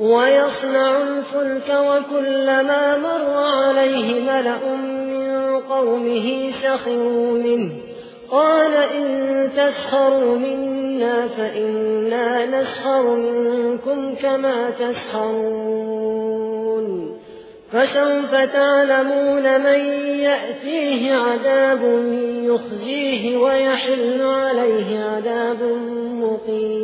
ويصنع الفلك وكلما مر عليه ملأ من قومه سخروا منه. قال إن تسخروا منا فإنا نسخر منكم كما تسخرون. فسوف تعلمون من يأتيه عذاب يخزيه ويحل عليه عذاب مقيم.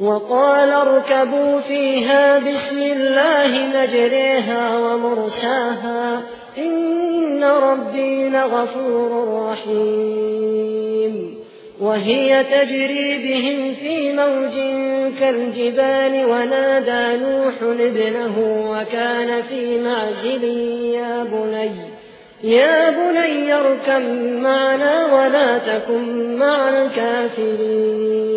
وقال اركبوا فيها بسم الله مجريها ومرساها. إن ربي لغفور رحيم. وهي تجري بهم في موج كالجبال ونادى نوح ابنه وكان في معزل. يا بني يا بني اركب معنا ولا تكن مع الكافرين.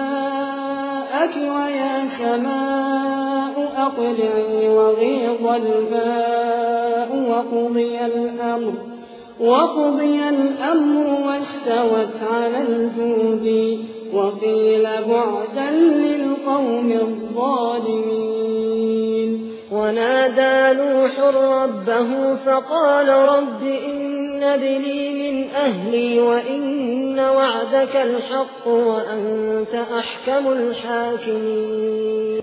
ماءك ويا سماء أقلعي وغيظ الماء وقضي الأمر وقضي الأمر واستوت على الجود وقيل بعدا للقوم الظالمين. ونادى نوح ربه فقال رب إن ابني من أهلي وإن وعدك الحق وأنت أحكم الحاكمين.